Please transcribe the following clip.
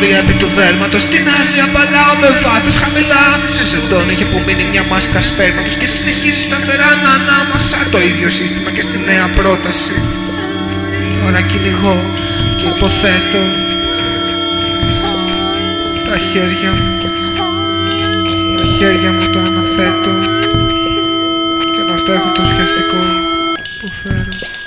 Βόρεια επί του δέρματος Στην Άσια παλάω με βάθος χαμηλά. Σε ζεντών είχε που μείνει μια μάσκα σπέρματος Και συνεχίζει σταθερά να ανάμασα Το ίδιο σύστημα και στη νέα πρόταση. Τώρα κυνηγώ και υποθέτω Τα χέρια μου. Τα χέρια μου το αναθέτω Και να φταίχω το σχιαστικό που φέρω.